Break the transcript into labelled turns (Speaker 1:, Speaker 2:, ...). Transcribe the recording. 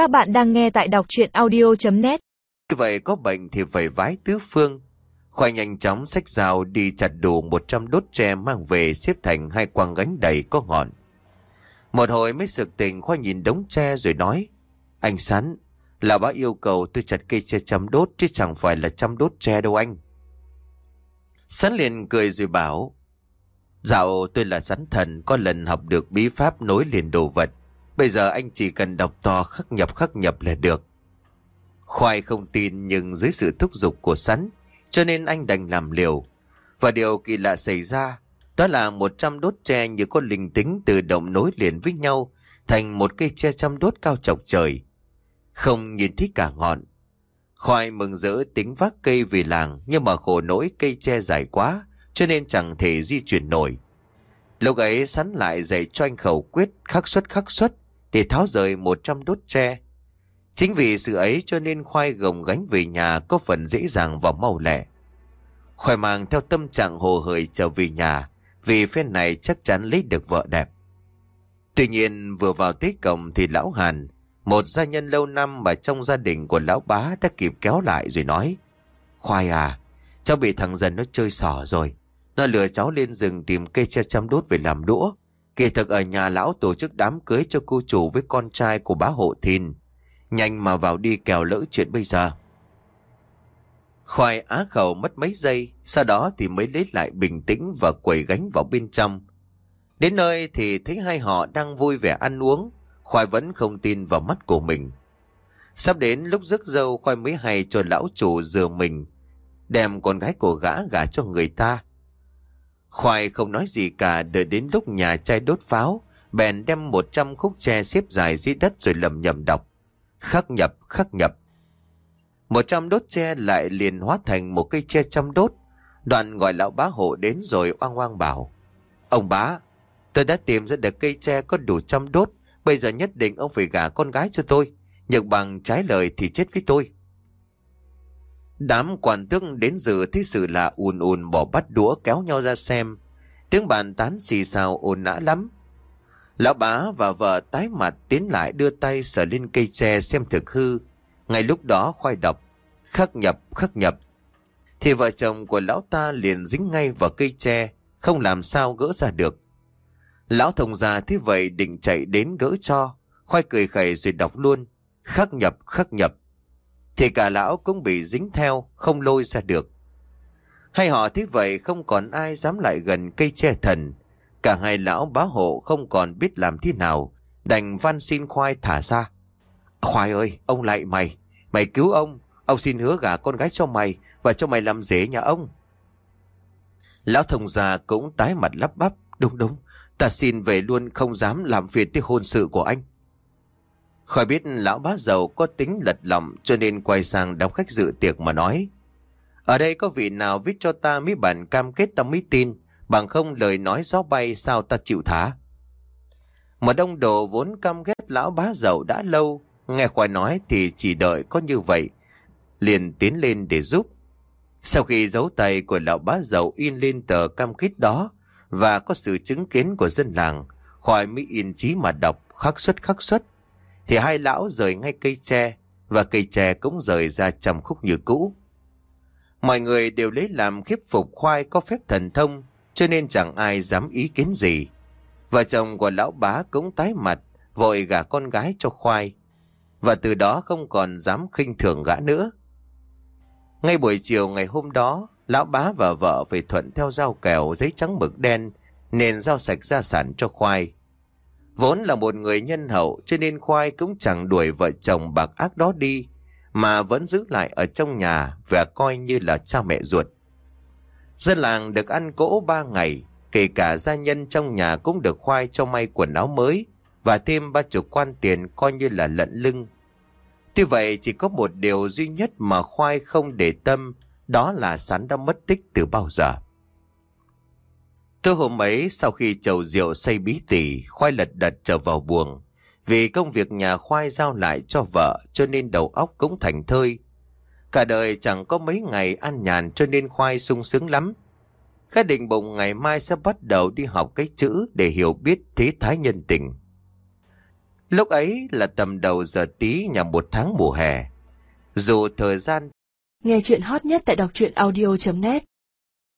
Speaker 1: Các bạn đang nghe tại đọc chuyện audio.net
Speaker 2: Như vậy có bệnh thì phải vái tứ phương. Khoai nhanh chóng xách rào đi chặt đủ 100 đốt tre mang về xếp thành hai quang gánh đầy có ngọn. Một hồi mới sực tỉnh Khoai nhìn đống tre rồi nói Anh Sắn, là bác yêu cầu tôi chặt cây tre chăm đốt chứ chẳng phải là chăm đốt tre đâu anh. Sắn liền cười rồi bảo Dạo tôi là sắn thần Có lần học được bí pháp nối liền đồ vật Bây giờ anh chỉ cần đọc to khắc nhập khắc nhập là được. Khoai không tin nhưng dưới sự thúc giục của sắn Cho nên anh đành làm liều. Và điều kỳ lạ xảy ra, Đó là 100 đốt tre như có linh tính tự động nối liền với nhau, Thành một cây tre trăm đốt cao chọc trời. Không nhìn thấy cả ngọn. Khoai mừng rỡ tính vác cây về làng, Nhưng mà khổ nỗi cây tre dài quá, Cho nên chẳng thể di chuyển nổi. Lúc ấy sắn lại dạy cho anh khẩu quyết khắc xuất khắc xuất để tháo rời 100 đốt tre. Chính vì sự ấy cho nên khoai gồng gánh về nhà có phần dễ dàng và mau lẹ. Khoai mang theo tâm trạng hồ hởi trở về nhà vì phen này chắc chắn lấy được vợ đẹp. Tuy nhiên vừa vào tới cổng thì lão Hàn, một gia nhân lâu năm mà trong gia đình của lão bá đã kịp kéo lại rồi nói Khoai à, cháu bị thằng dần nó chơi xỏ rồi. Nó lừa cháu lên rừng tìm cây tre chăm đốt về làm đũa. Kỳ thực ở nhà lão tổ chức đám cưới cho cô chủ với con trai của bá hộ thìn. Nhanh mà vào đi kèo lỡ chuyện bây giờ. Khoai á khẩu mất mấy giây, sau đó thì mới lấy lại bình tĩnh và quẩy gánh vào bên trong. Đến nơi thì thấy hai họ đang vui vẻ ăn uống, Khoai vẫn không tin vào mắt của mình. Sắp đến lúc rước dâu Khoai mới hay cho lão chủ dừa mình, đem con gái của gã gả cho người ta. Khoai không nói gì cả đợi đến lúc nhà trai đốt pháo, bèn đem 100 khúc tre xếp dài dưới đất rồi lầm nhầm đọc. Khắc nhập, khắc nhập. 100 đốt tre lại liền hóa thành một cây tre trăm đốt. Đoạn gọi lão bá hộ đến rồi oang oang bảo. Ông bá, tôi đã tìm ra được cây tre có đủ trăm đốt. Bây giờ nhất định ông phải gả con gái cho tôi. Nhược bằng trái lời thì chết với tôi. Đám quản tước đến dự thấy sự là ùn ùn bỏ bắt đũa kéo nhau ra xem. Tiếng bàn tán xì xào ồn nã lắm. Lão bá và vợ tái mặt tiến lại đưa tay sờ lên cây tre xem thực hư. Ngay lúc đó khoai đọc, khắc nhập, khắc nhập. Thì vợ chồng của lão ta liền dính ngay vào cây tre, không làm sao gỡ ra được. Lão thông già thế vậy định chạy đến gỡ cho, khoai cười khẩy rồi đọc luôn. Khắc nhập, khắc nhập thì cả lão cũng bị dính theo, không lôi ra được. Hay họ thế vậy không còn ai dám lại gần cây tre thần. Cả hai lão bá hộ không còn biết làm thế nào, đành van xin khoai thả ra. Khoai ơi, ông lại mày, mày cứu ông, ông xin hứa gả con gái cho mày và cho mày làm dễ nhà ông. Lão thông già cũng tái mặt lắp bắp, đúng đúng, ta xin về luôn không dám làm phiền tới hôn sự của anh. Khỏi biết lão bá giàu có tính lật lòng cho nên quay sang đám khách dự tiệc mà nói. Ở đây có vị nào viết cho ta mấy bản cam kết ta mới tin, bằng không lời nói gió bay sao ta chịu thả. Một đông đồ vốn căm ghét lão bá giàu đã lâu, nghe khoai nói thì chỉ đợi có như vậy, liền tiến lên để giúp. Sau khi dấu tay của lão bá giàu in lên tờ cam kết đó và có sự chứng kiến của dân làng, khoai mới in chí mà đọc khắc xuất khắc xuất thì hai lão rời ngay cây tre và cây tre cũng rời ra trăm khúc như cũ. Mọi người đều lấy làm khiếp phục khoai có phép thần thông cho nên chẳng ai dám ý kiến gì. Vợ chồng của lão bá cũng tái mặt vội gả con gái cho khoai và từ đó không còn dám khinh thường gã nữa. Ngay buổi chiều ngày hôm đó, lão bá và vợ phải thuận theo giao kèo giấy trắng mực đen nên giao sạch gia sản cho khoai. Vốn là một người nhân hậu cho nên Khoai cũng chẳng đuổi vợ chồng bạc ác đó đi, mà vẫn giữ lại ở trong nhà và coi như là cha mẹ ruột. Dân làng được ăn cỗ ba ngày, kể cả gia nhân trong nhà cũng được Khoai cho may quần áo mới và thêm ba chục quan tiền coi như là lận lưng. Tuy vậy chỉ có một điều duy nhất mà Khoai không để tâm, đó là sắn đã mất tích từ bao giờ. Tối hôm ấy sau khi chầu rượu say bí tỉ, khoai lật đật trở vào buồng. Vì công việc nhà khoai giao lại cho vợ cho nên đầu óc cũng thành thơi. Cả đời chẳng có mấy ngày ăn nhàn cho nên khoai sung sướng lắm. Khá định bụng ngày mai sẽ bắt đầu đi học cái chữ để hiểu biết thế thái nhân tình. Lúc ấy là tầm đầu giờ tí nhằm một tháng mùa hè. Dù thời gian
Speaker 3: Nghe chuyện hot nhất tại đọc truyện audio.net